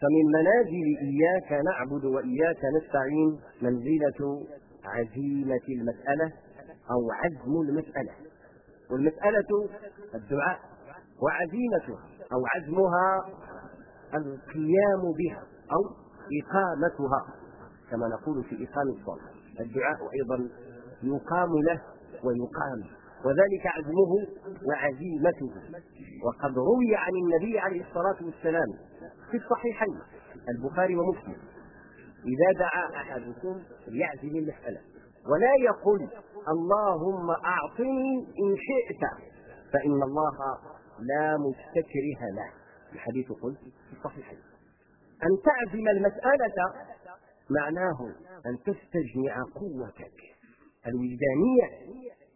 فمن منازل إياك نعبد وإياك نستعين منزلة عزيمة المسألة أو عزم المسألة. والمسألة الدعاء وعزيمتها أو عزمها القيام بها أو إقامتها كما نقول في إقام الصلاة. الدعاء أيضا يقام له ويقام وذلك عزمه وعزيمته. وقد روي عن النبي عليه الصلاة والسلام في الصحيحين البخاري ومسلم إذا دعا أحدكم ليعزم المسألة. ولا يقل اللهم أعطني إن شئت فإن الله لا مستكره له. الحديث قلت في الصحيحين. أن تعزم المسألة معناه أن تستجمع قوتك الوجدانية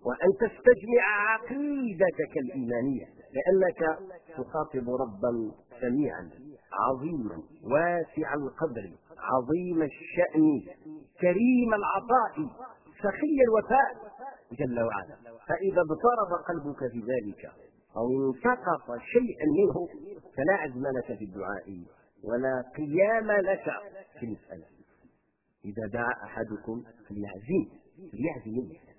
وأن تستجمع عقيدتك الإيمانية لأنك تخاطب ربا سميعا عظيما واسع القدر عظيم الشأن كريم العطاء سخي الوفاء. جل وعلا. فإذا اضطرب قلبك في ذلك أو انتقص شيئا منه فلا عزم لك في الدعاء ولا قيام لك في المسألة. إذا دعا أحدكم فليعزم فليعزم.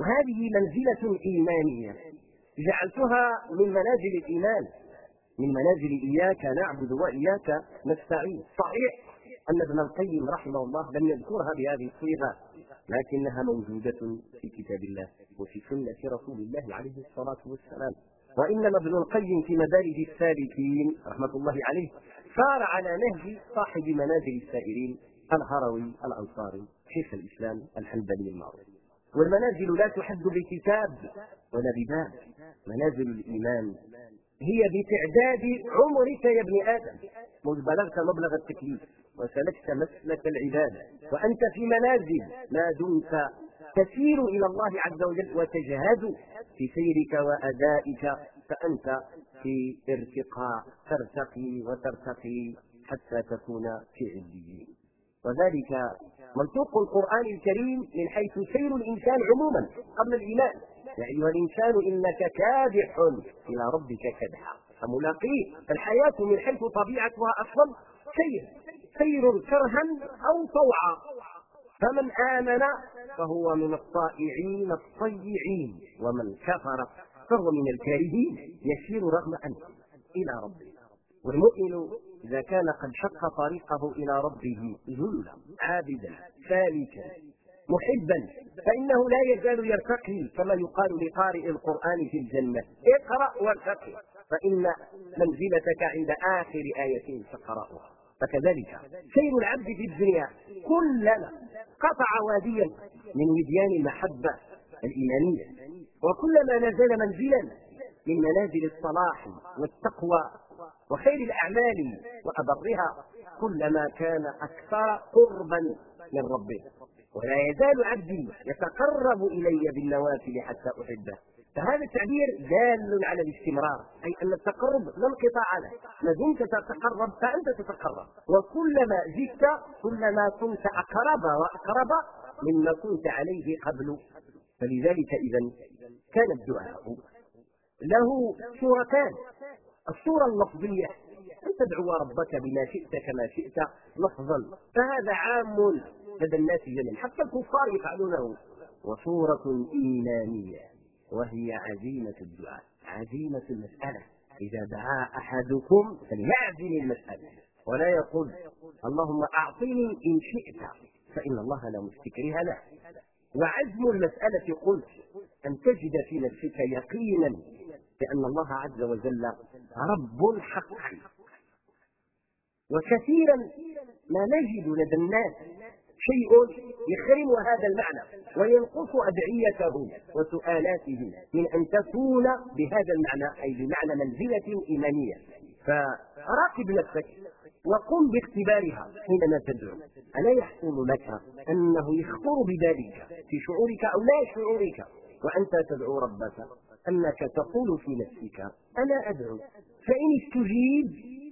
وهذه منزلة إيمانية. جعلتها من منازل الإيمان. من منازل إياك نعبد وإياك نستعين. صحيح أن ابن القيم رحمه الله لم يذكرها بهذه الصيغة لكنها موجودة في كتاب الله وفي سنة رسول الله عليه الصلاة والسلام. وإنما ابن القيم في مدارج السالكين رحمة الله عليه سار على نهج صاحب منازل السائرين الهروي الأنصاري شيخ الإسلام الحنبلي المعروف. والمنازل لا تحد بكتاب ولا بباب منازل الإيمان. هي بتعداد عمرك يا ابن آدم. مذ بلغت مبلغ التكليف وسلكت مسلك العبادة وأنت في منازل. ما دمت. تسير إلى الله عز وجل وتجهد في سيرك وأدائك. فأنت في ارتقاء. ترتقي وترتقي حتى تكون في عليين. وذلك منطوق القرآن الكريم من حيث سير الإنسان عموما قبل الإيمان. يا أيها الإنسان إنك كادح إلى ربك كدحا. فملاقيه. الحياة من حيث طبيعتها أصلا سير. سير كرها أو طوعا. فمن آمن فهو من الطائعين الطيعين. ومن كفر فهو من الكارهين. يسير رغم أنفه إلى ربه. والمؤمن إذا كان قد شق طريقه إلى ربه ذلا عابدا سالكا محبا فإنه لا يزال يرتقي كما يقال لقارئ القرآن في الجنة. اقرأ وارتقي فإن منزلتك عند آخر آية تقرأها فكذلك سير العبد في الدنيا كلما قطع واديا من وديان المحبة الإيمانية وكلما نزل منزلا من منازل الصلاح والتقوى وخير الأعمال وأبرها كلما كان أكثر قربا من ربه. ولا يزال عبدي يتقرب إلي بالنوافل حتى أحبه. فهذا التعبير دال على الاستمرار أي أن التقرب لا انقطاع له. ما دمت تتقرب فأنت تتقرب. وكلما زدت كلما كنت أقرب وأقرب مما كنت عليه قبل. فلذلك إذا كان الدعاء له صورتان الصورة اللفظية أن تدعو ربك بما شئت كما شئت لفظا. فهذا عام لدى الناس جميعا. حتى الكفار يفعلونه. وصورة إيمانية وهي عزيمة الدعاء عزيمة المسألة. إذا دعا أحدكم فليعزم المسألة. ولا يقول اللهم أعطني إن شئت فإن الله لا مستكره له. وعزم المسألة قلت أن تجد في نفسك يقينا بأن الله عز وجل رب حقا وكثيرا ما نجد لدى الناس شيء يخرم هذا المعنى وينقص أدعيتهم وسؤالاتهم من أن تكون بهذا المعنى أي بمعنى منزلة إيمانية. فراقب نفسك وقم باختبارها حينما تدعو. ألا يحصل لك أنه يخطر بذلك في شعورك أو لا شعورك وأنت تدعو ربك. أنك تقول في نفسك أنا أدعو فإن استجيب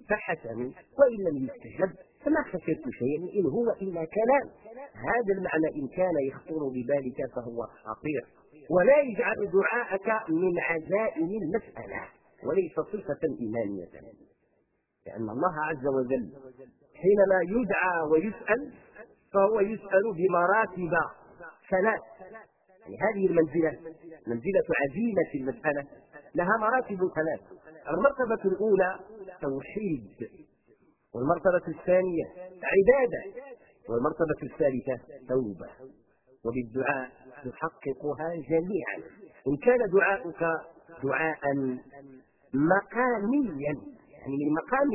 فحسن وإن لم يستجب فما خسرت شيئا إن هو إلا كلام. هذا المعنى إن كان يخطر ببالك فهو خطير. ولا يجعل دعاءك من عزائم المسألة وليس صفة إيمانية. لأن الله عز وجل حينما يدعى ويسأل فهو يسأل بمراتب ثلاث. يعني هذه المنزلة منزلة عزيمة المسألة لها مراتب ثلاث. المرتبة الأولى توحيد والمرتبة الثانية عبادة والمرتبة الثالثة توبة. وبالدعاء تحققها جميعا. إن كان دعاؤك دعاء مقاميا يعني من مقام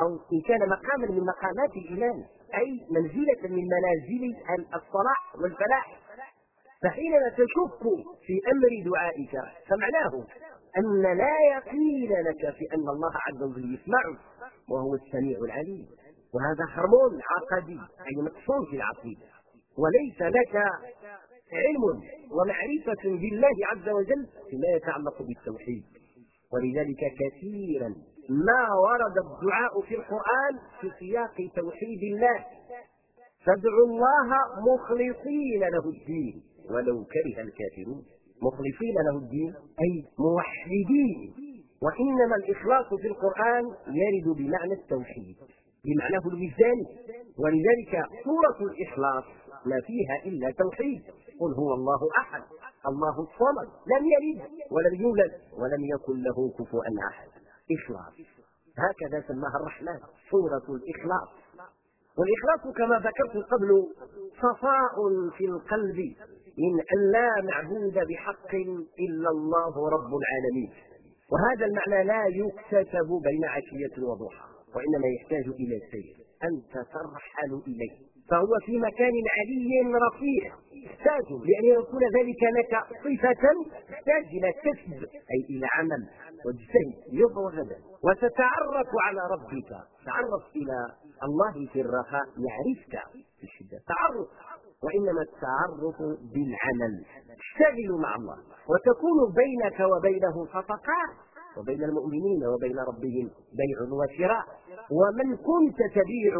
أو إن كان مقاما من مقامات الإيمان أي منزلة من منازل الصلاح والفلاح. فحينما تشك في أمر دعائك فمعناه أن لا يقين لك في أن الله عز وجل يسمعك وهو السميع العليم. وهذا حرم عقدي أي مقصود في العقيدة وليس لك علم ومعرفة بالله عز وجل فيما يتعلق بالتوحيد. ولذلك كثيرا ما ورد الدعاء في القرآن في سياق توحيد الله. فادعوا الله مخلصين له الدين. ولو كره الكافرون مخلصين له الدين أي موحدين. وإنما الإخلاص في القرآن يرد بمعنى التوحيد بمعناه الميزاني ولذلك سورة الإخلاص ما فيها إلا توحيد. قل هو الله أحد الله الصمد لم يلد ولم يولد ولم يكن له كفوا أحد. إخلاص. هكذا سماها الرحمن سورة الإخلاص. والإخلاص كما ذكرت قبل صفاء في القلب. من أن لا معبود بحق إلا الله رب العالمين. وهذا المعنى لا يكتسب بين عشية وضحى وإنما يحتاج إلى شيء أنت ترحل إليه. فهو في مكان علي رفيع يحتاج لأن يكون ذلك لك صفة تحتاج إلى كسب أي إلى عمل واجتهد يوم وغدا وتتعرف على ربك تعرف إلى الله في الرخاء يعرفك في الشدة تعرف وإنما التعرف بالعمل. تشتغل مع الله وتكون بينك وبينه صفقات وبين المؤمنين وبين ربهم بيع وشراء. ومن كنت تبيع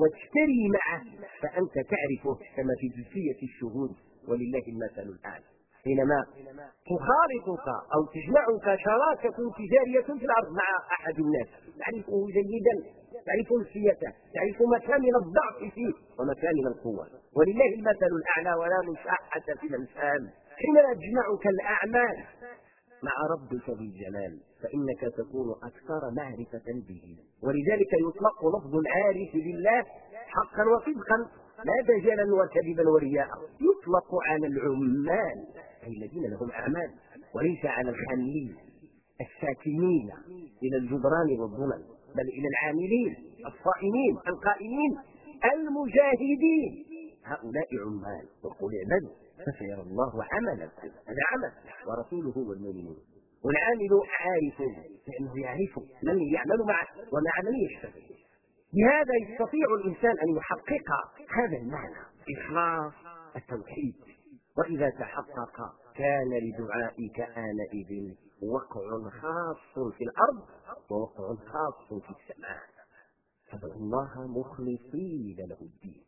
وتشتري معه فأنت تعرفه كما في جزئية الشهود ولله المثل الأعلى حينما تخالطك أو تجمعك شراكة تجارية في الأرض مع أحد الناس. تعرفه جيدا. تعرف نفسيته تعرف مكامن الضعف فيه ومكامن القوة. ولله المثل الأعلى ولا مشاحة في الأمثال حينما تجمعك الأعمال مع ربك بالجلال فإنك تكون أكثر معرفة به. ولذلك يطلق لفظ العارف بالله حقا وصدقا لا دجلا وكذبا ورياء. يطلق على العمال أي الذين لهم أعمال وليس على الحاملين الساكنين إلى الجبران والظلم بل إلى العاملين الصائمين القائمين المجاهدين. هؤلاء عمال وقل اعملوا فسيرى الله عملكم هذا عمل ورسوله والمؤمنون. والعامل عارف لأنه يعرف من يعمل معه ومع من يشتغل. بهذا يستطيع الإنسان أن يحقق هذا المعنى. إخلاص التوحيد. وإذا تحقق كان لدعائك آنئذ وقع خاص في الأرض ووقع خاص في السماء. فادعوا الله مخلصين له الدين.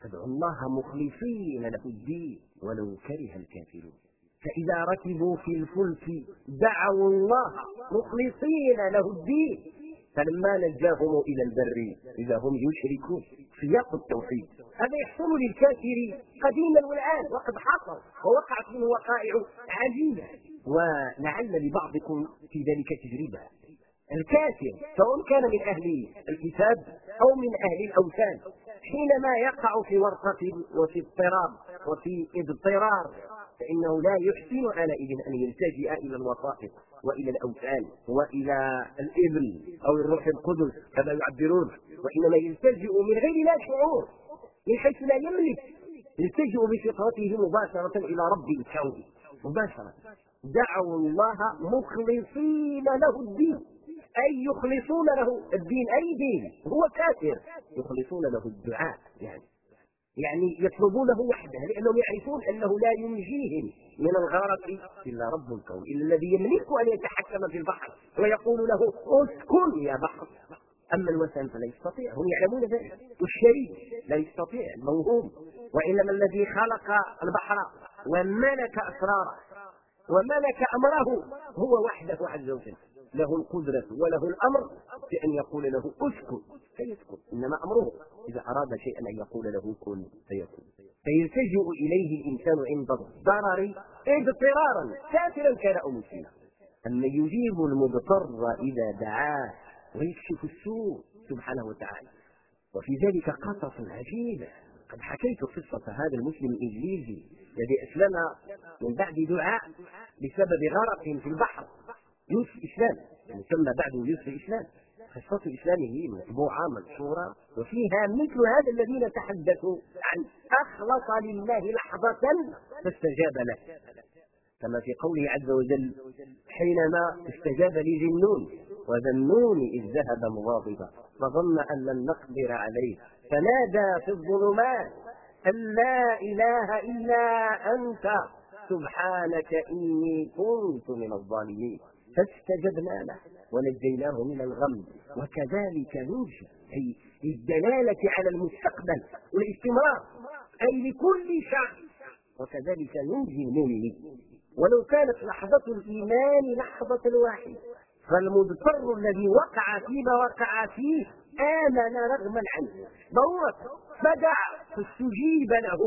فادعوا الله مخلصين له الدين ولو كره الكافرون. فإذا ركبوا في الفلك دعوا الله مخلصين له الدين. فلما نجاهم إلى البر إذا هم يشركون سياق التوحيد. هذا يحصل للكافر قديما والآن وقد حصل ووقعت منه وقائع عجيبة. ولعل لبعضكم في ذلك تجربة. الكافر سواء كان من أهل الكتاب أو من أهل الأوثان حينما يقع في ورطة وفي اضطراب وفي اضطرار فإنه لا يحسن آنئذ أن يلتجئ إلى الوسائط وإلى الأوثان وإلى الإبن أو الروح القدس كما يعبرون. وإنما يلتجئ من غير لا شعور من حيث لا يملك. يلتجئ بفطرته مباشرة إلى رب الكون مباشرة. دعوا الله مخلصين له الدين. أي يخلصون له الدين. أي دين؟ هو كافر. يخلصون له الدعاء يعني. يعني يطلبونه وحده لأنهم يعرفون أنه لا ينجيهم من الغرق إلا رب الكون إلا الذي يملك أن يتحكم في البحر ويقول له اسكن يا بحر. أما الوثن فلا يستطيع. هم يعلمون ذلك. والشريك لا يستطيع الموهوم وإنما الذي خلق البحر وملك أسراره. وملك أمره هو وحده عز وجل. له القدرة وله الأمر بأن يقول له اسكت فيسكت إنما أمره إذا أراد شيئا أن يقول له كن فيكون. فيلتجئ إليه الإنسان عند الضرر اضطرارا كافرا كان أو مسلما. أما يجيب المضطر إذا دعاه ويكشف السوء سبحانه وتعالى. وفي ذلك قصص عجيبة. قد حكيت قصة هذا المسلم الإنجليزي الذي أسلم من بعد دعاء بسبب غرق في البحر. يوسف الإسلام يعني ثم بعده يوسف الإسلام. قصة إسلامه مطبوعة منشورة وفيها مثل هذا الذين تحدثوا عن أخلص لله لحظة فاستجاب له. كما في قوله عز وجل حينما استجاب لذنون وذنون إذ ذهب مغاضبا فظن أن لن نقدر عليه. فنادى في الظلمات أن لا إله إلا أنت سبحانك إني كنت من الظالمين. فاستجبنا له ونجيناه من الغم وكذلك ننجي أي للدلالة على المستقبل والاستمرار أي لكل شخص وكذلك ننجي المؤمنين. ولو كانت لحظة الإيمان لحظة واحدة فالمضطر الذي وقع فيما وقع فيه آمن رغما عنه ضرورة. فدعا فاستجيب له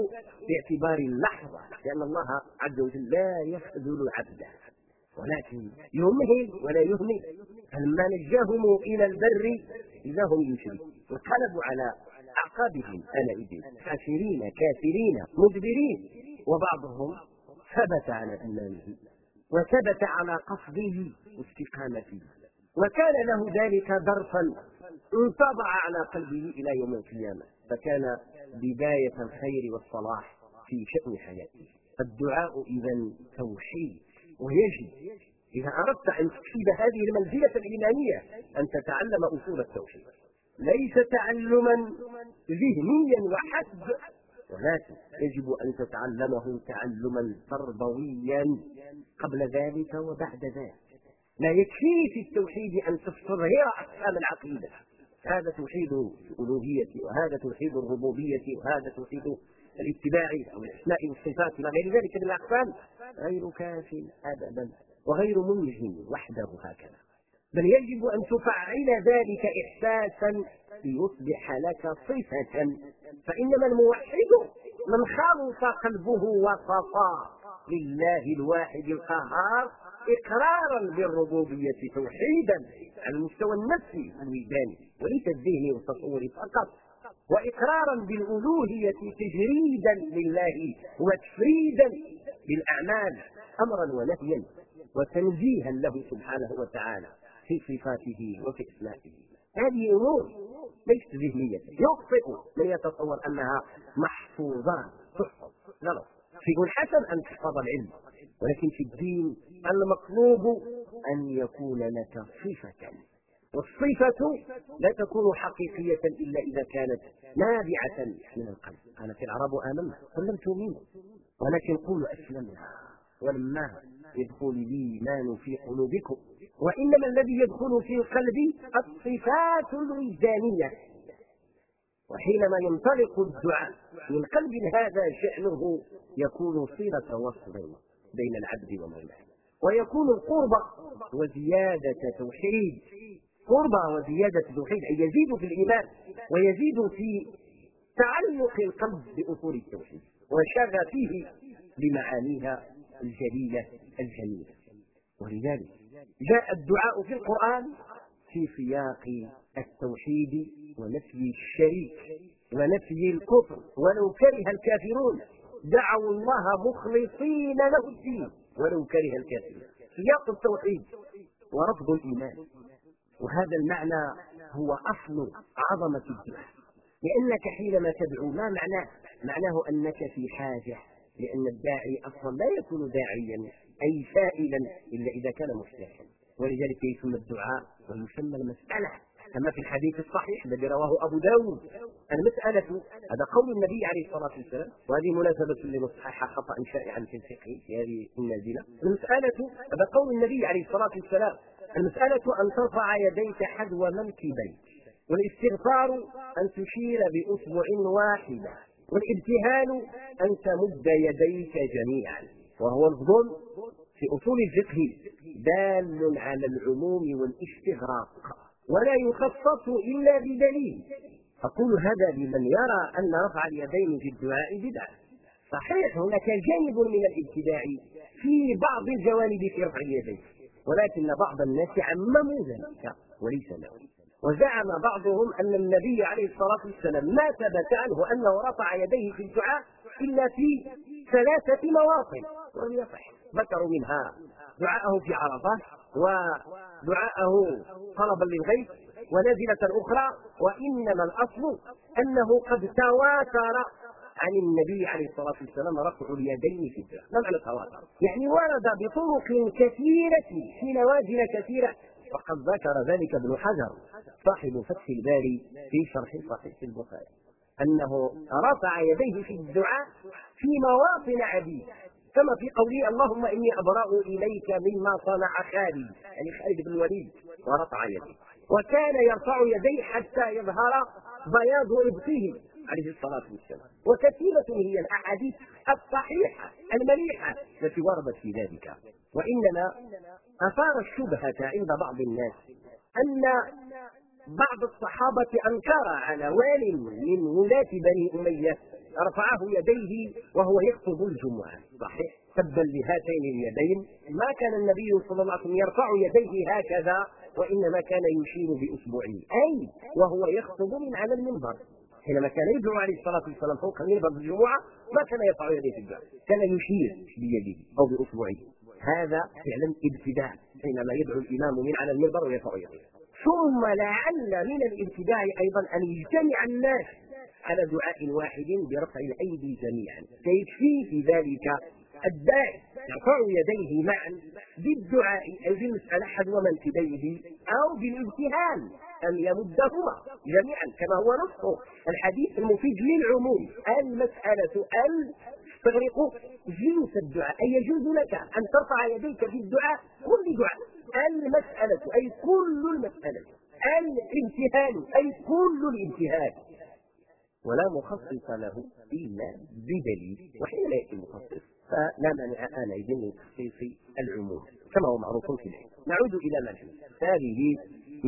باعتبار اللحظة لأن الله عز وجل لا يخذل عبده ولكن يمهل ولا يهمل فلما نجاهم إلى البر إذا هم يشركون. وانقلبوا على أعقابهم آنئذ خاسرين كافرين مدبرين. وبعضهم ثبت على إيمانه. وثبت على قصده واستقامته. وكان له ذلك درسا انطبع على قلبه إلى يوم القيامة فكان بداية الخير والصلاح في شأن حياته. الدعاء إذا توحيد ويجب إذا أردت أن تكسب هذه المنزلة الإيمانية أن تتعلم أصول التوحيد. ليس تعلما ذهنيا وحسب ولكن يجب أن تتعلمه تعلما تربويا قبل ذلك وبعد ذلك. لا يكفي في التوحيد أن تستظهر أقسام العقيدة. هذا توحيد الألوهية وهذا توحيد الربوبية وهذا توحيد الاتباع أو الأسماء والصفات إلى غير ذلك من الأقسام. غير كاف أبدا وغير منجم وحده هكذا. بل يجب أن تفعل ذلك إحساسا ليصبح لك صفة. فإنما الموحد من خلص قلبه وصفى لله الواحد القهار إقرارا بالربوبية توحيدا على المستوى النفسي الوجداني وليس الذهني والتصوري فقط. وإقرارا بالألوهية تجريدا لله وتفريدا بالأعمال أمرا ونهيا وتنزيها له سبحانه وتعالى في صفاته وفي اسمائه هذه أمور ليست ذهنية. يخطئ من يتصور أنها محفوظات تحفظ. غلط شيء حسن أن تحفظ العلم. ولكن في الدين المطلوب أن يكون لك صفة. والصفة لا تكون حقيقية إلا إذا كانت نابعة من القلب. قالت العرب آمنا. قل لم تؤمنوا. ولكن قولوا أسلمنا. ولما يدخل الإيمان في قلوبكم. وإنما الذي يدخل في القلب الصفات الوجدانية. وحينما ينطلق الدعاء من قلب هذا شأنه يكون صلة وصل بين العبد ومولاه ويكون القرب وزيادة توحيد. قرب وزيادة توحيد. أي يزيد في الإيمان ويزيد في تعلق القلب بأصول التوحيد. وشغفه بمعانيها الجليلة الجميلة. ولذلك جاء الدعاء في القرآن في سياق التوحيد ونفي الشريك ونفي الكفر. ولو كره الكافرون دعوا الله مخلصين له الدين. ولو كره الكافرون. سياق التوحيد ورفض الإيمان. وهذا المعنى هو أصل عظمة الدعاء لأنك حينما تدعو ما معناه؟ معناه أنك في حاجة. لأن الداعي أصلا لا يكون داعيا أي سائلا إلا إذا كان محتاجا ولذلك يسمى الدعاء ويسمى المسألة. كما في الحديث الصحيح الذي رواه أبو داود. المسألة هذا قول النبي عليه الصلاة والسلام وهذه مناسبة لمصحح خطأ شائعا في الفقه في هذه النازلة المسألة هذا قول النبي عليه الصلاة والسلام المسألة أن ترفع يديك حذو منكبيك والاستغفار أن تشير بأصبع واحدة والابتهال أن تمد يديك جميعا وهو الظلم في أصول الفقه دال على العموم والاستغراق. ولا يخصص إلا بدليل. أقول هذا لمن يرى أن رفع اليدين في الدعاء بدعة. صحيح هناك جانب من الابتداع في بعض الجوانب في رفع اليدين ولكن بعض الناس عمموا ذلك وليس له وزعم بعضهم أن النبي عليه الصلاة والسلام ما ثبت عنه أنه رفع يديه في الدعاء إلا في ثلاثة مواطن. ولم يصح ذكروا منها دعاءه في عرفة ودعاءه طلبا للغيث ونازلة أخرى وإنما الأصل أنه قد تواتر عن النبي عليه الصلاة والسلام رفع اليدين في الدعاء ما معنى التواتر؟ يعني ورد بطرق كثيرة في نوازل كثيرة. وقد ذكر ذلك ابن حجر صاحب فتح الباري في شرح صحيح البخاري أنه رفع يديه في الدعاء في مواطن عديدة كما في قوله اللهم إني أبرأ إليك مما صنع خالد يعني خالد بن الوليد ورفع يديه وكان يرفع يديه حتى يظهر بياض إبطه عليه الصلاة والسلام. وكثيرة هي الأحاديث الصحيحة المليحة التي وردت في ذلك. وإنما أثار الشبهة عند بعض الناس أن بعض الصحابة أنكر على وال من ولاة بني أمية رفعه يديه وهو يخطب الجمعة. صحيح. تبا لهاتين اليدين. ما كان النبي صلى الله عليه وسلم يرفع يديه هكذا وإنما كان يشير بإصبعه أي؟ وهو يخطب من على المنبر. حينما كان يدعو عليه الصلاة والسلام فوق المنبر في الجمعة ما كان يرفع يديه في الدعاء كان يشير بيده أو بإصبعه هذا فعلا ابتداء حينما يدعو الإمام من على المنبر ويرفع يديه. ثم لعل من الابتداء أيضا أن يجتمع الناس على دعاء واحد برفع الأيدي جميعا. فيكفي في ذلك؟ الداعي يرفع يديه معا بالدعاء أي بالمسألة حذو منكبيه أو بالامتهان أن يمدهما جميعا كما هو نص الحديث المفيد للعموم المسألة ال تستغرق جنس الدعاء أي يجوز لك أن ترفع يديك في الدعاء كل دعاء المسألة أي كل المسألة الامتهان أي كل الامتهان. ولا مخصص له إلا بدليل وحين لا يأتي المخصص. فلا مانع آنئذ من تخصيص العموم كما هو معروف في العلم. نعود إلى ما هذه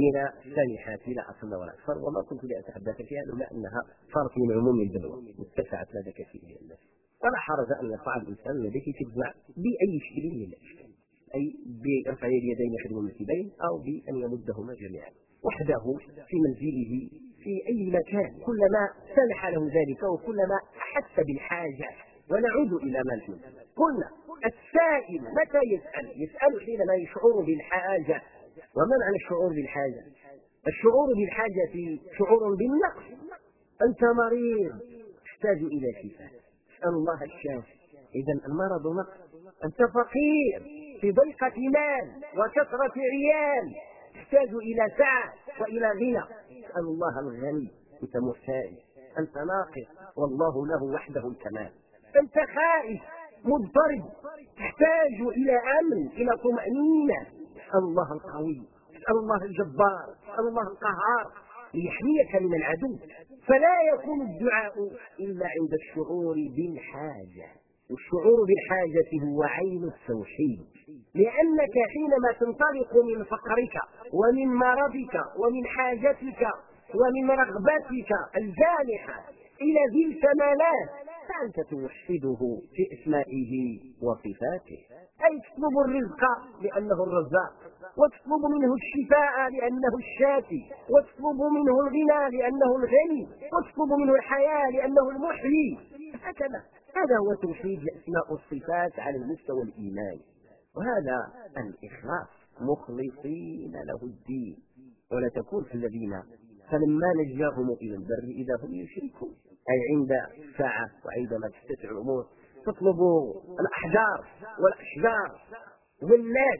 من السانحات لا أصل ولا أكثر وما كنت لأتحدث فيها لولا أنها صارت من عموم البلوى. اتسعت لدى كثير من الناس. فلا حرج أن يرفع الإنسان يديه في الدعاء بأي شكل من الأشكال. أي برفع اليدين خدم المنكبين أو بأن يمدهما جميعا. وحده في منزله في أي مكان كلما سمح له ذلك وكلما أحس بالحاجة ونعود إلى ما قلنا السائل متى يسأل؟ يسأل حينما يشعر بالحاجة. وما معنى الشعور بالحاجة؟ الشعور بالحاجة شعور بالنقص. أنت مريض تحتاج إلى شفاء. اسأل الله الشافي. إذا المرض نقص. أنت فقير في ضيقة مال وكثرة عيال. تحتاج إلى سعة وإلى غنى. اسأل الله الغني. أنت مسائل أنت ناقص. والله له وحده الكمال. أنت خائف. مضطرب. تحتاج إلى أمن إلى طمأنينة. اسأل الله القوي. اسأل الله الجبار. اسأل الله القهار. ليحميك من العدو. فلا يكون الدعاء إلا عند الشعور بالحاجة. بالحاجة هو عين التوحيد. لأنك حينما تنطلق من فقرك ومن مرضك ومن حاجتك ومن رغبتك الجامحة إلى ذي الكمالات فأنت توحده في اسمائه وصفاته. أي تطلب الرزق لأنه الرزاق وتطلب منه الشفاء لأنه الشافي وتطلب منه الغنى لأنه الغني وتطلب منه الحياة لأنه المحيي. هكذا. هذا هو توحيد الأسماء والصفات على المستوى الإيماني وهذا الإخلاص مخلصين له الدين. ولا تكون في الذين فلما نجاهم إلى البر إذا هم يشركون. أي عند الساعة وعندما تتسع الأمور تطلب الأحجار والأشجار والناس.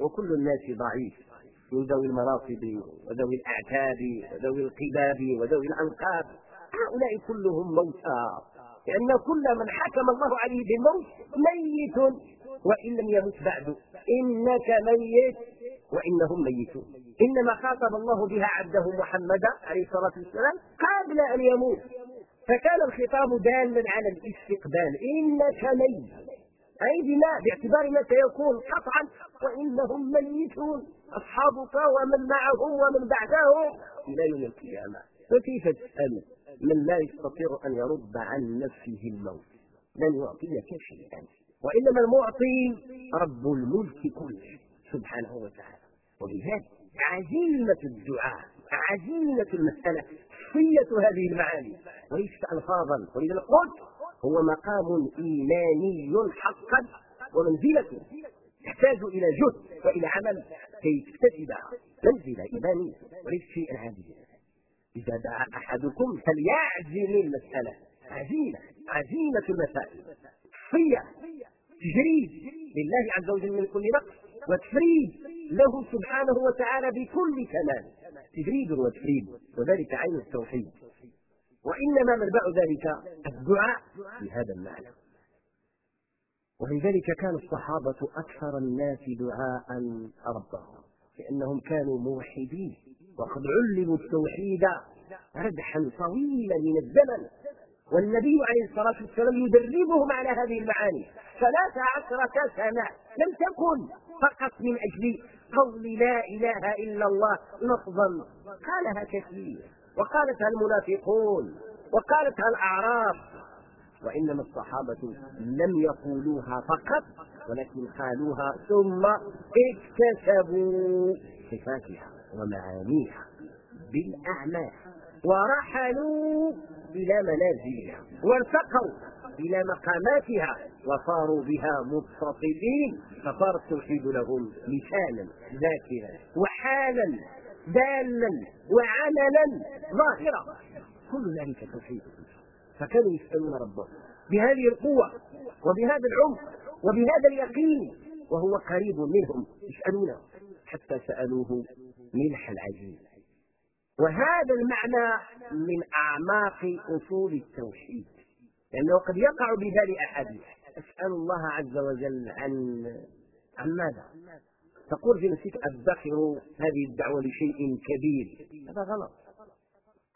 وكل الناس ضعيف. من ذوي المناصب وذوي الأعتاب وذوي القباب وذوي الأنقاب. هؤلاء كلهم موتى. لأن كل من حكم الله عليه بالموت ميت وإن لم يمت بعد. إنك ميت وإنهم ميتون. إنما خاطب الله بها عبده محمدا عليه الصلاة والسلام قبل أن يموت. فكان الخطاب دالا على الاستقبال. إنك ميت. أي بما باعتبار ما سيكون قطعا وإنهم ميتون. أصحابك ومن معهم ومن بعدهم إلى يوم القيامة. فكيف تسأل؟ من لا يستطيع أن يرد عن نفسه الموت لن يعطيك شيئا. وإنما المعطي رب الملك كله سبحانه وتعالى. ولذلك عزيمة الدعاء عزيمة المسألة صية هذه المعاني. وليست ألفاظا ولذلك قلت هو مقام إيماني حقا ومنزلة يحتاج إلى جهد وإلى عمل كي تكتسبها منزلة إيمانية. وليس شيئا عاديا. إذا دعا أحدكم فليعزم المسألة. عزيمة عزيمة المسائل. صية تجريد لله عز وجل من كل نقص وتفريد له سبحانه وتعالى بكل كمال تجريد وتفريد وذلك عين التوحيد. وإنما منبع ذلك الدعاء بهذا المعنى. ولذلك كان الصحابة أكثر الناس دعاء ربهم لأنهم كانوا موحدين. وقد علموا التوحيد ردحا طويلا من الزمن. والنبي عليه الصلاة والسلام يدربهم على هذه المعاني. ثلاث عشرة سنة لم تكن فقط من أجل قول لا إله إلا الله لفظا. قالها كثير. وقالتها المنافقون وقالتها الأعراب. وإنما الصحابة لم يقولوها فقط ولكن قالوها ثم اكتسبوا صفاتها. ومعانيها بالأعمال. ورحلوا إلى منازلها وارتقوا إلى مقاماتها وصاروا بها متصفين فصار التوحيد لهم لسانا ذاكرا وحالا دالا وعملا ظاهرا. كل ذلك توحيد. فكانوا يسألون ربهم بهذه القوة وبهذا العمق وبهذا اليقين وهو قريب منهم يسألونه حتى سألوه ملح العجين وهذا المعنى من أعماق أصول التوحيد لأنه قد يقع ببال أحد. أسأل الله عز وجل عن عن ماذا؟ تقول في نفسك أدخر هذه الدعوة لشيء كبير. هذا غلط.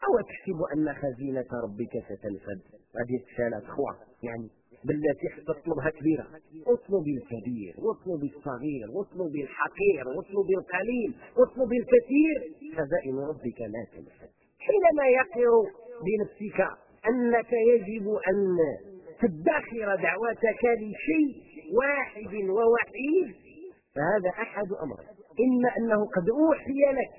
أو تحسب أن خزينة ربك ستنفد. هذه الرسالة أخوة يعني بالتي تطلبها كبيرة. اطلب الكبير واطلب الصغير واطلب الحقير واطلب القليل واطلب الكثير. خزائن ربك لا تنفد حينما يقر بنفسك أنك يجب أن تدخر دعوتك لشيء واحد ووحيد فهذا أحد أمرين إما أنه قد أوحي لك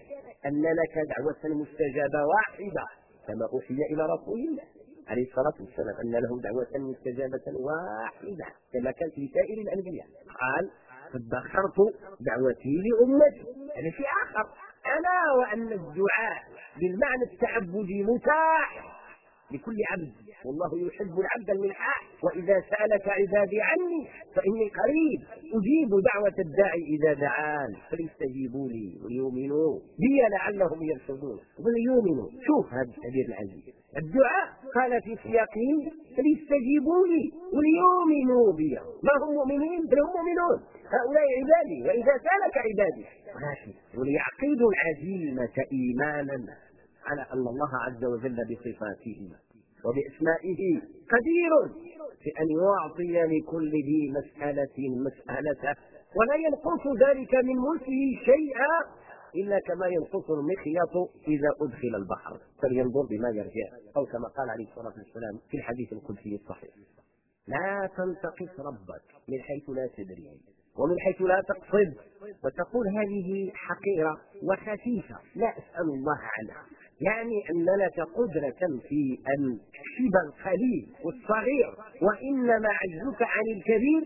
أن لك دعوة مستجابة واحدة كما أوحي إلى رسول الله. عليه الصلاة والسلام أن له دعوة مستجابة واحدة كما كانت لسائر الأنبياء. قال فادخرت دعوتي لأمتي. هذا شيء آخر ألا وأن الدعاء بالمعنى التعبدي متاح. لكل عبد. والله يحب العبد الملحاح وإذا سألك عبادي عني فإني قريب أجيب دعوة الداعي إذا دعان. فليستجيبوا لي وليؤمنوا بي لعلهم يرشدون. وليؤمنوا. شوف هذا التعبير العزيز. الدعاء قال في سياقه فليستجيبوا لي وليؤمنوا بي. ما هم مؤمنين؟ بل هم مؤمنون. هؤلاء عبادي. وإذا سألك عبادي. وليعقدوا العزيمة إيمانا. على أن الله عز وجل بصفاته وبأسمائه قدير في أن يعطي لكل ذي مسألة مسألته ولا ينقص ذلك من ملكه شيئا إلا كما ينقص المخيط إذا أدخل البحر. فلينظر بما يرجع أو كما قال عليه الصلاة والسلام في الحديث القدسي الصحيح لا تنتقص ربك من حيث لا تدري ومن حيث لا تقصد. وتقول هذه حقيرة وخفيفة لا أسأل الله عنها. يعني أن لك قدرة في أن تكسب القليل والصغير وإنما عجزك عن الكبير.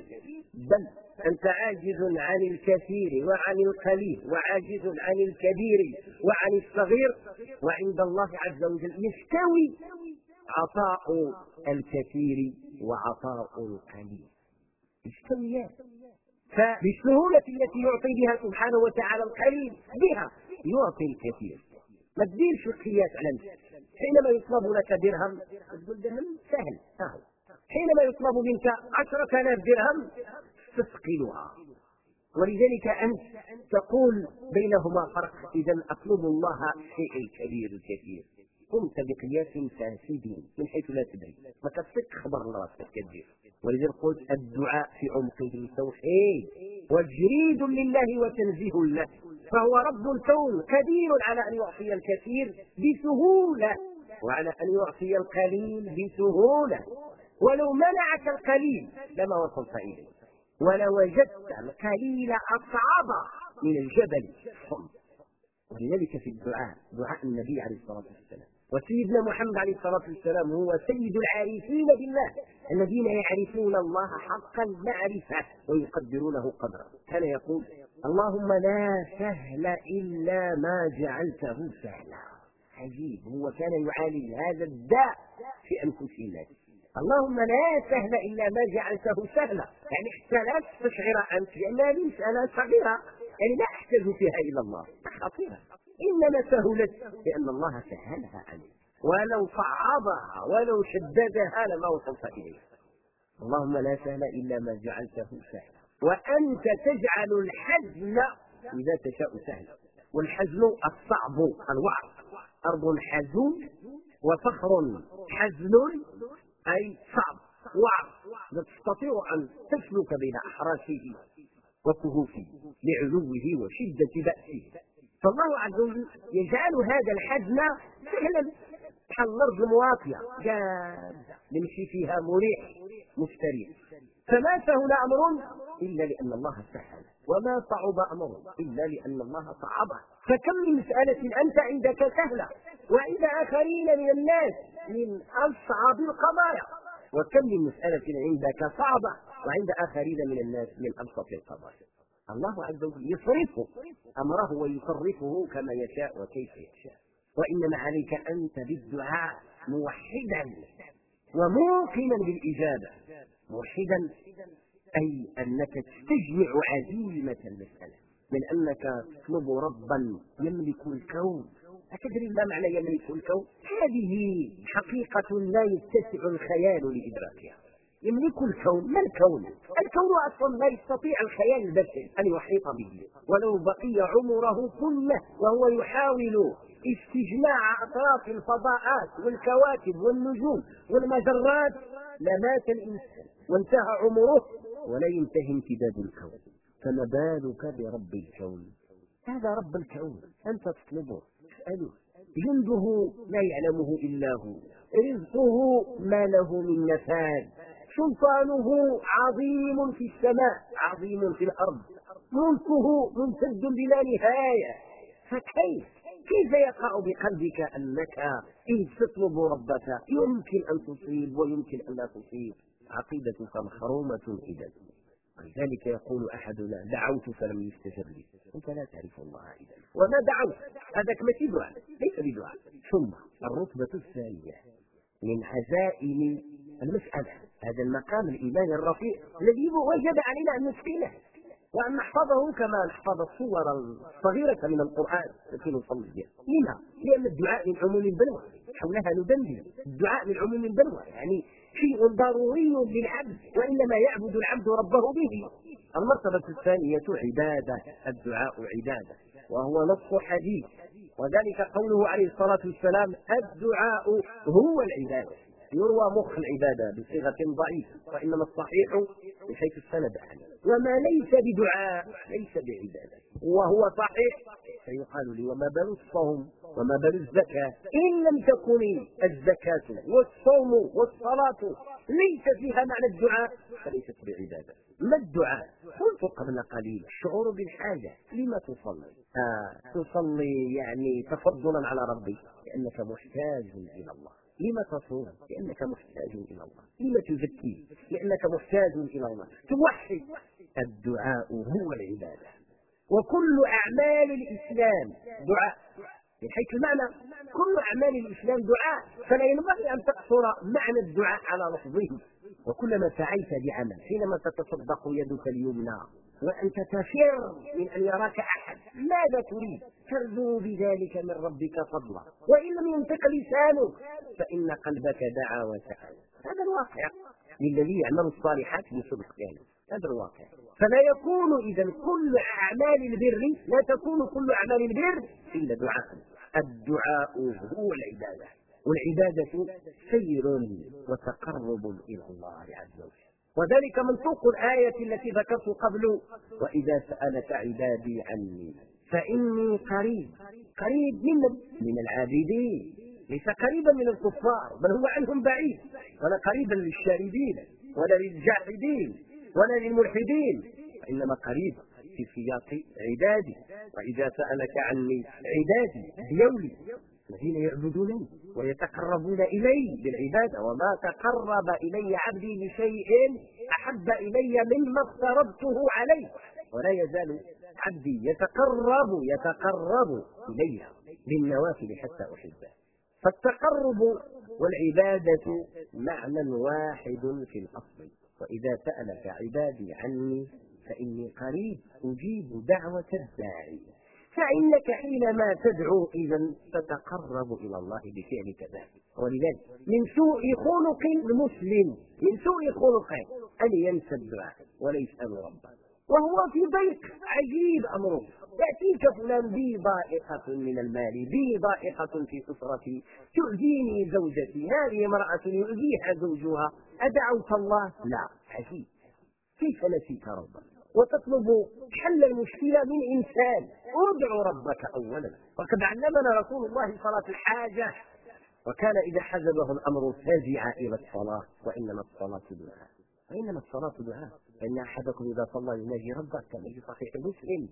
بل أنت عاجز عن الكثير وعن القليل وعاجز عن الكبير وعن الصغير. وعند الله عز وجل يستوي عطاء الكثير وعطاء القليل. يستويان فبالسهولة التي يعطي بها سبحانه وتعالى القليل بها يعطي الكثير. ما تديرش القياس على حينما يطلب لك درهم تقول درهم سهل سهل حينما يطلب منك عشرة آلاف درهم تثقلها. ولذلك أنت تقول بينهما فرق. إذا أطلب الله الشيء الكبير الكثير. قمت بقياس فاسد من حيث لا تدري. ما كتفك خبر راسك كدير ولذلك قلت الدعاء في عمقه توحيد وجريد لله وتنزيه له فهو رب الكون قدير على أن يعطي الكثير بسهولة وعلى أن يعطي القليل بسهولة. ولو منعك القليل لما وصلت إليه ولوجدت القليل أصعب من الجبل. ولذلك في الدعاء دعاء النبي عليه الصلاة والسلام. وسيدنا محمد عليه الصلاة والسلام هو سيد العارفين بالله. الذين يعرفون الله حق المعرفة ويقدرونه قدره. كان يقول اللهم لا سهل إلا ما جعلته سهلا. عجيب هو كان يعالج هذا الداء في انفس الناس اللهم لا سهل إلا ما جعلته سهلا. يعني حتى لا تستشعر أنت لأن هذه مساله صغيرة. يعني لا أحتاج فيها إلى الله. خطيرة. إنما سهلت لأن الله سهلها عليك. ولو صعبها ولو شددها لما وصلت إليه. اللهم لا سهل إلا ما جعلته سهلا. وأنت تجعل الحزن إذا تشاء سهلا. والحزن الصعب الوعر أرض حزون وصخر حزن أي صعب وعر لا تستطيع أن تسلك بين احراسه وكهوفه لعلوه وشدة بأسه. فالله عز وجل يجعل هذا الحزن سهلا. بحال الأرض المواطيه جادة. نمشي فيها مريح مستريح فما سهل أمر إلا لأن الله سهل. وما صعب أمر إلا لأن الله صعبه فكم من مسألة أنت عندك سهلة وعند آخرين من الناس من أصعب القضايا. وكم من مسألة عندك صعبه وعند آخرين من الناس من أبسط القضايا. الله عز وجل يصرف أمره ويصرفه كما يشاء وكيف يشاء. وإنما عليك انت بالدعاء موحدا وموقنا بالإجابة. موحدا أي أنك تستجمع عزيمة المسألة من أنك تطلب ربا يملك الكون. أتدري ما معنى يملك الكون؟ هذه حقيقة لا يتسع الخيال لإدراكها. يملك الكون. ما الكون؟ الكون أصلا لا يستطيع الخيال البشري أن يحيط به ولو بقي عمره كله وهو يحاول استجماع أطراف الفضاءات والكواكب والنجوم والمجرات لمات الإنسان وانتهى عمره ولا ينتهي امتداد الكون. فما بالك برب الكون. هذا رب الكون. أنت تطلبه. تساله جنده لا يعلمه إلا هو. رزقه ما له من نفاذ سلطانه عظيم في السماء عظيم في الأرض. ملكه ممتد بلا نهاية. فكيف؟ كيف يقع بقلبك أنك إن تطلب ربك يمكن أن تصيب ويمكن أن لا تصيب؟ عقيدتك مخرومة اذا ولذلك يقول احدنا دعوت فلم يستجب لي. أنت لا تعرف الله اذا وما دعوت؟ هذاك ماشي دعاء ليس بدعاء. ثم الرتبة الثانية من عزائم المسألة. هذا المقام الإيماني الرفيع الذي وجب علينا أن نتقنه وأن نحفظه كما نحفظ الصور الصغيرة من القرآن. التي نصلي بها. لما؟ لأن الدعاء من عموم البلوى. حولها ندندن الدعاء من عموم البلوى. يعني شيء ضروري للعبد وإنما يعبد العبد ربه به. المرتبة الثانية عبادة الدعاء عبادة وهو نص حديث. وذلك قوله عليه الصلاة والسلام الدعاء هو العبادة. يروى مخ العبادة بصيغة ضعيفة وإنما الصحيح من حيث السند وما ليس بدعاء ليس بعبادة. وهو صحيح. فيقال لي وما بال الصوم وما بال الزكاة. إن لم تكن الزكاة والصوم والصلاة ليس فيها معنى الدعاء. فليست بعبادة. ما الدعاء؟ قلت قبل قليل الشعور بالحاجة. لما تصلي؟ آه تصلي يعني تفضلا على ربي لأنك محتاج إلى الله. لما تصوم؟ لأنك محتاج إلى الله. لما تزكي؟ لأنك محتاج إلى الله. توحد. الدعاء هو العبادة. وكل أعمال الإسلام دعاء. من حيث المعنى كل أعمال الإسلام دعاء. فلا ينبغي أن تقصر معنى الدعاء على لفظه. وكلما سعيت بعمل حينما تتصدق يدك اليمنى وأنت تفر من أن يراك أحد. ماذا تريد؟ ترجو بذلك من ربك فضلا. وإن لم ينطق لسانك فإن قلبك دعا وسأل هذا الواقع. للذي يعمل الصالحات بصدق يعني. هذا الواقع. فلا يكون إذا كل أعمال البر لا تكون كل أعمال البر إلا دعاء. الدعاء هو العبادة. والعبادة سير وتقرب إلى الله عز وجل. وذلك منطوق الآية التي ذكرت قبل. وإذا سألك عبادي عني فإني قريب قريب من من العابدين. ليس قريبا من الكفار بل هو عنهم بعيد. ولا قريبا للشاردين ولا للجاحدين ولا للملحدين. وإنما قريب في سياق عبادي. وإذا سألك عني عبادي بيولي الذين يعبدونني ويتقربون إلي بالعبادة. وما تقرب إلي عبدي بشيء أحب إلي مما افترضته عليه. ولا يزال عبدي يتقرب يتقرب إلي بالنوافل حتى أحبه. فالتقرب والعبادة معنى واحد في الأصل. وإذا سألك عبادي عني فإني قريب أجيب دعوة الداعي. فإنك حينما تدعو إذا تتقرب إلى الله بفعلك ذلك ولذلك من سوء خلق المسلم من سوء خلقه أن ينسى الدعاء ولا يسأل ربه وهو في ضيق عجيب أمره. يأتيك فلان بي ضائقة من المال بي ضائقة في أسرتي تؤذيني زوجتي هذه امرأة يؤذيها زوجها أدعوت الله؟ لا عجيب كيف نسيت ربك؟ وتطلب حل المشكلة من إنسان. ادعو ربك أولا. وقد علمنا رسول الله صلاة الحاجة. وكان إذا حزبه الأمر فزع إلى الصلاة. وإنما الصلاة دعاء. وإنما الصلاة دعاء. فإن أحدكم إذا صلى يناجي ربه كما في صحيح مسلم.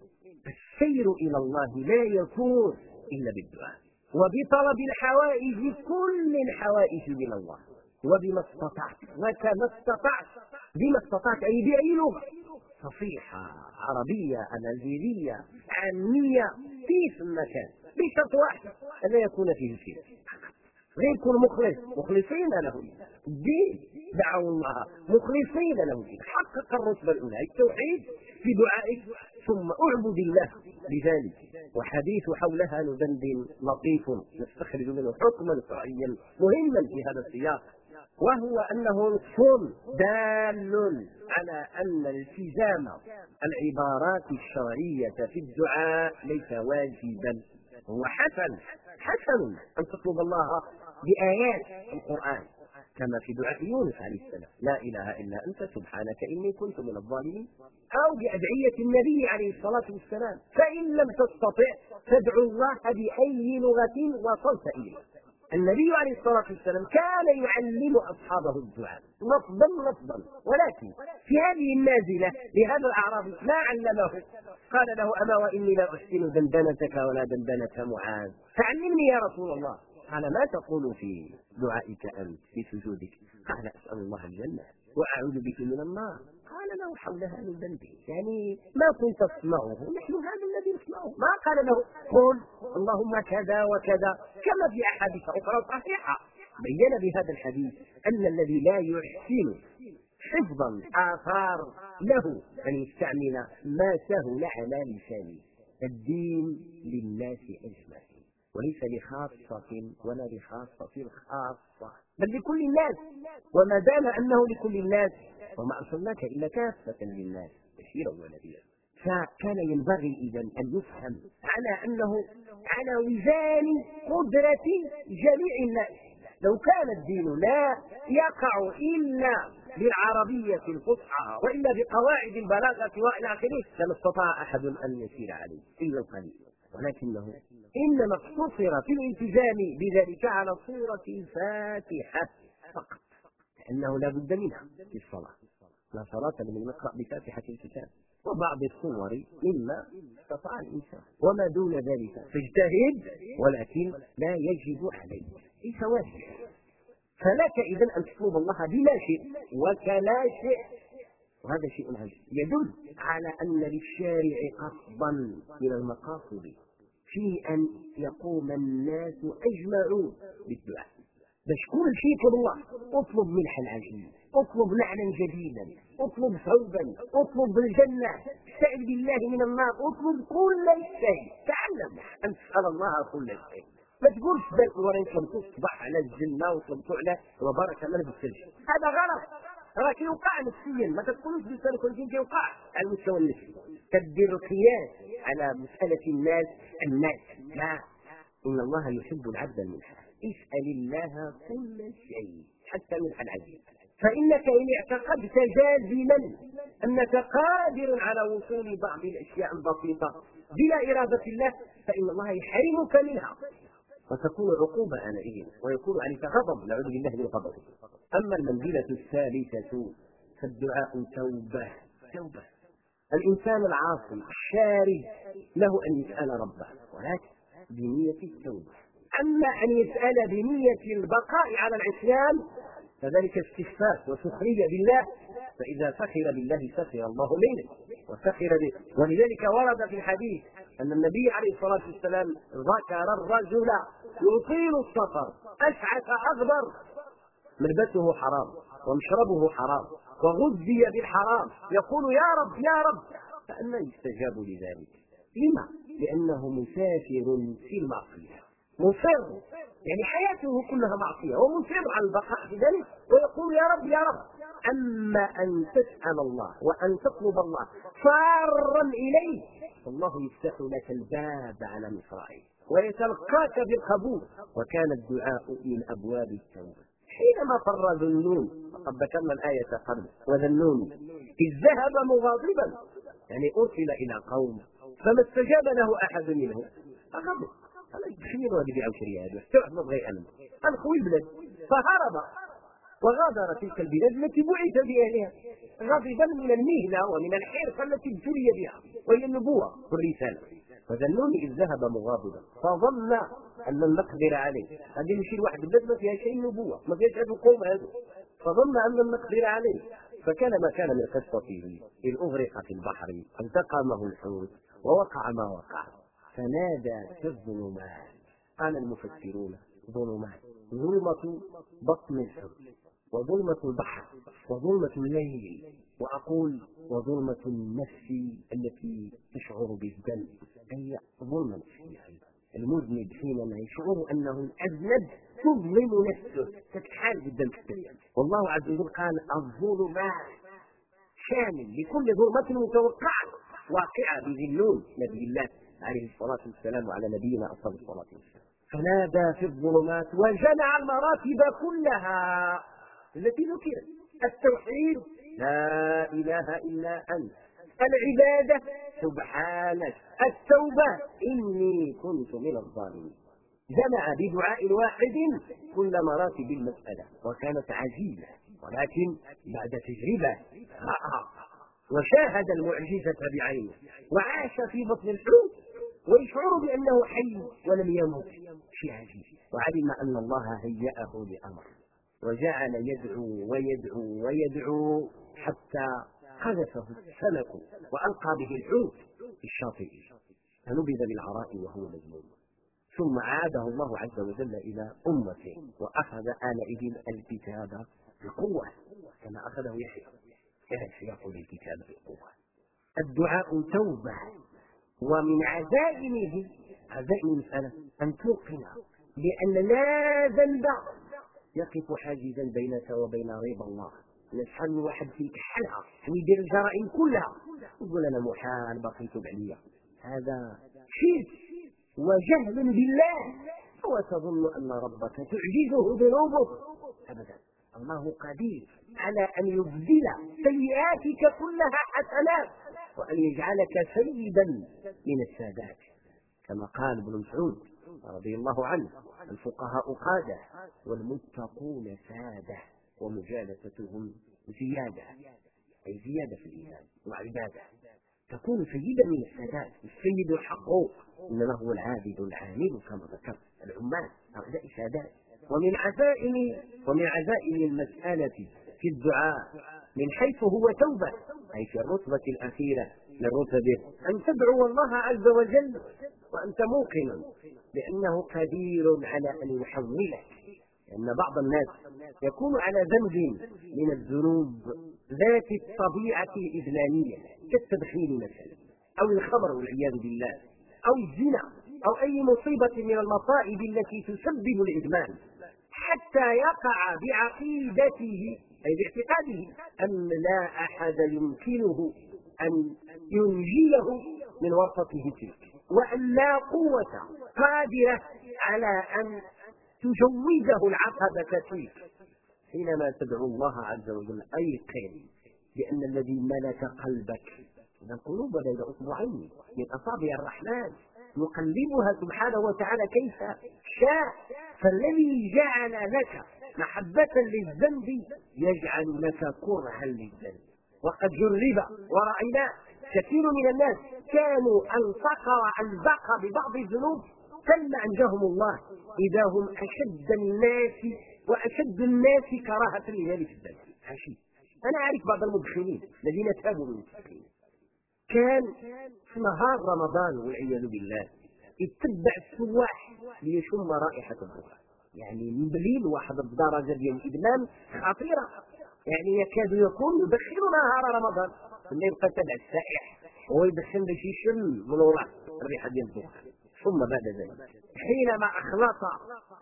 السير إلى الله لا يكون إلا بالدعاء. وبطلب الحوائج كل الحوائج من الله. وبما استطعت. وكما استطعت. بما استطعت. أي بأي لغة. فصيحة عربية أمازيغية عامية في المكان بشرط واحد ألا يكون فيه شيء. غير مخلص. مخلصين له الدين. دعوا الله. مخلصين له الدين. حقق الرتبة الأولى التوحيد في دعائك ثم أعبد الله بذلك. وحديث حولها ندندن لطيف نستخرج منه حكما شرعيا مهما في هذا السياق. وهو أنه نص دال على أن التزام العبارات الشرعية في الدعاء ليس واجبا. هو حسن حسن أن تطلب الله بآيات القرآن كما في دعاء يونس عليه السلام. لا إله إلا أنت سبحانك إني كنت من الظالمين. أو بأدعية النبي عليه الصلاة والسلام. فإن لم تستطع فادعو الله بأي لغة وصلت إليه النبي عليه الصلاة والسلام كان يعلم أصحابه الدعاء. لفظا لفظا ولكن في هذه النازلة لهذا الأعرابي ما علمه. قال له أما وإني لا أحسن دندنتك ولا دندنة معاذ. فعلمني يا رسول الله. قال ما تقول في دعائك أنت في سجودك. قال أسأل الله الجنة. وأعوذ بك من النار. قال له حولها من ذنبه. يعني ما كنت تسمعه. نحن هذا الذي نسمعه. ما قال له قل اللهم كذا وكذا. كما في أحاديث أخرى صحيحة. بين بهذا الحديث أن الذي لا يحسن حفظا آثار له أن يستعمل ما سهل على لسانه. الدين للناس أجمعين. وليس لخاصة ولا لخاصة الخاصة بل لكل الناس. وما دام أنه لكل الناس وما أرسلناك إلا كافة للناس بشيرا ونذيرا. فكان ينبغي إذا أن يفهم على أنه على وزان قدرة جميع الناس. لو كان الدين لا يقع إلا بالعربية الفصحى وإلا بقواعد البلاغة وإلى آخره لما استطاع أحد أن يسير عليه إلا القليل. ولكنه إنما اقتصر في الالتزام بذلك على صورة الفاتحة فقط لأنه لا بد منها في الصلاة. لا صلاة لمن يقرأ بفاتحة الكتاب وبعض الصور مما استطاع الإنسان وما دون ذلك فاجتهد ولكن لا يجب عليك ليس واجب. فلك إذا أن تطلب الله بلا شيء وكلا شيء. وهذا شيء عجيب. يدل على أن للشارع قصدا من المقاصد. في أن يقوم الناس أجمعون بالدعاء. باش كل شيء الله اطلب ملحا عجيب اطلب نعلا جديدا اطلب ثوبا اطلب الجنة استعذ بالله من النار اطلب كل شيء. تعلم أن تسأل الله كل شيء. ما تقولش بالك ورا طلبت تصبح على الجنة وطلبت على الله في السجن هذا غلط. راك يوقع نفسيا. ما تقولوش بلسانك ولكن يوقع على المستوى النفسي. تدير القياس. على مسألة الناس الناس. لا. إن الله يحب العبد المنحى اسأل الله كل شيء حتى من العجيب فإنك إن اعتقدت جازما أنك قادر على وصول بعض الأشياء البسيطة بلا إرادة الله فإن الله يحرمك منها. وتكون عقوبة آنئذ ويكون عليك غضب نعوذ بالله من غضبه. أما المنزلة الثالثة فالدعاء توبة. توبة. الإنسان العاصي الشارد له أن يسأل ربه ولكن بنية التوبة. أما أن يسأل بنية البقاء على العصيان فذلك استخفاف وسخرية بالله. فإذا سخر بالله سخر الله منه وسخر به. ولذلك ورد في الحديث أن النبي عليه الصلاة والسلام ذكر الرجل يطيل السفر أشعث أغبر. ملبسه حرام ومشربه حرام. وغذي بالحرام. يقول يا رب يا رب. فأنا يستجاب لذلك. لما؟ لأنه مسافر في المعصية. مصر يعني حياته كلها معصية. ومصر على البقاء في ذلك. ويقول يا رب يا رب. أما أن تسأل الله وأن تطلب الله فارا إليه فالله يفتح لك الباب على مصراعيه ويتلقاك بالقبول. وكان الدعاء من أبواب التوبة. حينما فر ذنون وقد ذكرنا الآية قبل وذنون إذ ذهب مغاضبا يعني أرسل إلى قوم فما استجاب له أحد منهم. فغضب قال شنو غادي يبيعوا شريه هذا استوعب بغي ألم ألقوا البلاد. فهرب وغادر تلك البلاد التي بعث بأهلها غضبا من المهنة ومن الحرفه التي ابتلي بها وهي النبوة والرسالة. فذنون إذ ذهب مغاضبا. فظن أن لن نقدر عليه. غادي يمشي لواحد البلاد ما فيها شيء نبوة. ما فيهاش هذا القوم هذا فظن أن لن نقدر عليه. فكان ما كان من قصته إذ أغرق في البحر التقمه الحوت ووقع ما وقع. فنادى في الظلمات قال المفسرون ظلمات. ظلمة بطن الحوت وظلمة البحر وظلمة الليل. وأقول وظلمة النفس التي تشعر بالذنب أي ظلمة نفسية المذنب حينما يشعر أنه أذنب تظلم نفسه تتحال جدا في والله عز وجل قال الظلمات شامل لكل ظلمة متوقعة واقعة بذلون نبي الله عليه الصلاة والسلام وعلى نبينا أفضل الصلاة والسلام. فنادى في الظلمات وجمع المراتب كلها التي ذكرت التوحيد لا إله إلا أنت. العبادة سبحانك. التوبة إني كنت من الظالمين. جمع بدعاء واحد كل مراتب المسألة وكانت عجيبة ولكن بعد تجربة رأى وشاهد المعجزة بعينه وعاش في بطن الحوت ويشعر بأنه حي ولم يمت. شيء عجيب. وعلم أن الله هيأه لأمر وجعل يدعو ويدعو ويدعو. حتى قذفه السمك وألقى به الحوت في الشاطئ فنبذ بالعراء وهو مجنون ثم عاده الله عز وجل إلى أمته وأخذ آنئذ الكتاب بقوة كما أخذه يحيى. كيف يأخذ الكتاب بقوة؟ الدعاء توبة ومن عزائمه عزائم المسألة أن توقن بأن لا ذنب يقف حاجزا بينك وبين رضا الله. من واحد فيك حالها ويدير الجرائم كلها. يقول أنا محال باقي يتوب عليا. هذا شرك وجهل بالله. وتظن أن ربك تعجزه ذنوبك أبدا. الله قدير على أن يبدل سيئاتك كلها حسنات وأن يجعلك سيدا من السادات. كما قال ابن مسعود رضي الله عنه الفقهاء قادة والمتقون سادة. ومجالستهم زيادة أي زيادة في الإيمان وعبادة. تكون سيدا من السادات السيد الحق إنما هو العابد العامل كما ذكرت العمال هؤلاء سادات ومن عزائم ومن عزائم المسألة في الدعاء من حيث هو توبة أي في الرتبة الأخيرة للرتبة أن تدعو الله عز وجل وأنت موقن بأنه قدير على أن يحولك. لأن بعض الناس يكون على ذنب من الذنوب ذات الطبيعة الإذلانية كالتدخين مثلا أو الخبر والعياذ بالله أو الزنا أو أي مصيبة من المصائب التي تسبب الإدمان حتى يقع بعقيدته أي باعتقاده أن لا أحد يمكنه أن ينجيه من ورطته تلك وأن لا قوة قادرة على أن تجوزه العقبة تلك حينما تدعو الله عز وجل أيقن بأن الذي ملك قلبك. إن القلوب بين أصبعين من أصابع الرحمن يقلبها سبحانه وتعالى كيف شاء. فالذي جعل لك محبة للذنب يجعل لك كرها للذنب. وقد جرب ورأينا كثير من الناس كانوا ألصق وألبق ببعض الذنوب ثم أنجاهم الله إذا هم أشد الناس وأشد الناس كراهة لذلك الذنب عشي. أنا أعرف بعض المدخنين الذين تابوا من التدخين كان في نهار رمضان والعياذ بالله يتبع السواح ليشم رائحة الدخان يعني من بليل واحد الدرجة ديال الإدمان خطيرة. يعني يكاد يكون يدخن نهار رمضان. ثم يبقى تبع السائح وهو يدخن باش يشم من وراء الريحة ديال الدخان ثم بعد ذلك. حينما أخلص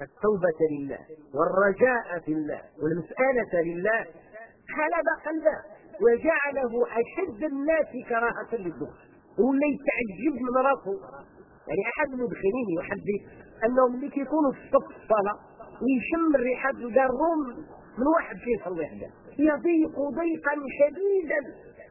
التوبة لله والرجاء في الله والمسألة لله قلب قلبه وجعله أشد الناس كراهة للدخان. ولا يتعجب من راسه. يعني أحد المدخنين يحدث أنهم ملي كيكونوا في صف الصلاة ويشم الريحة الجروم من واحد كيصلي حدا يضيق ضيقا شديدا.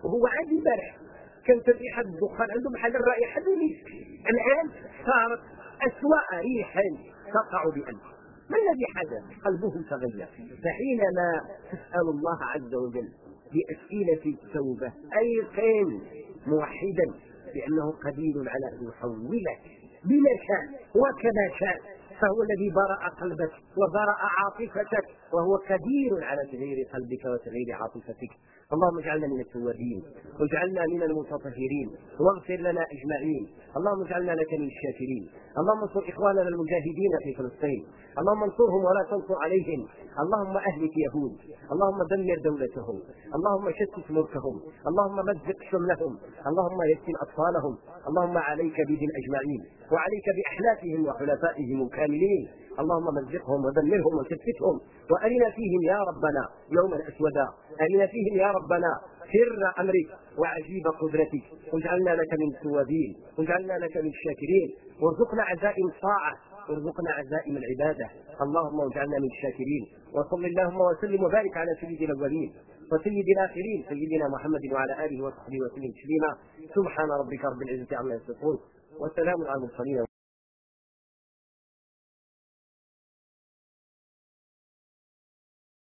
وهو عادي البارح كانت ريحه الدخان عنده بحال الرائحة المسك الآن صارت أسوأ ريحا تقع بانفه ما الذي حدث؟ قلبه تغير. فحينما تسأل الله عز وجل بأسئلة التوبة ايقن موحدا بأنه قدير على أن يحولك بما شاء وكما شاء فهو الذي برأ قلبك وبرأ عاطفتك وهو قدير على تغيير قلبك وتغيير عاطفتك. اللهم اجعلنا من التوابين واجعلنا من المتطهرين واغفر لنا إجمعين. اللهم اجعلنا لك من الشاكرين. اللهم انصر إخواننا المجاهدين في فلسطين. اللهم انصرهم ولا تنصر عليهم. اللهم أهلك يهود اللهم دمر دولتهم. اللهم شتت ملكهم. اللهم مزق شملهم. اللهم يسكن أطفالهم. اللهم عليك بهم أجمعين. وعليك باحلافهم وحلفائهم الكاملين. اللهم مزقهم ودمرهم وشتتهم. وأرنا فيهم يا ربنا يوما اسودا أرنا فيهم يا ربنا سر أمرك وعجيب قدرتك. واجعلنا لك من التوابين واجعلنا لك من الشاكرين. وارزقنا عزائم الطاعة وارزقنا عزائم العبادة. اللهم واجعلنا من الشاكرين. وصل اللهم وسلم وبارك على سيد الأولين وسيد الآخرين سيدنا محمد وعلى آله وصحبه وسلم تسليما. سبحان ربك رب العزة عما يصفون. وسلام على المرسلين.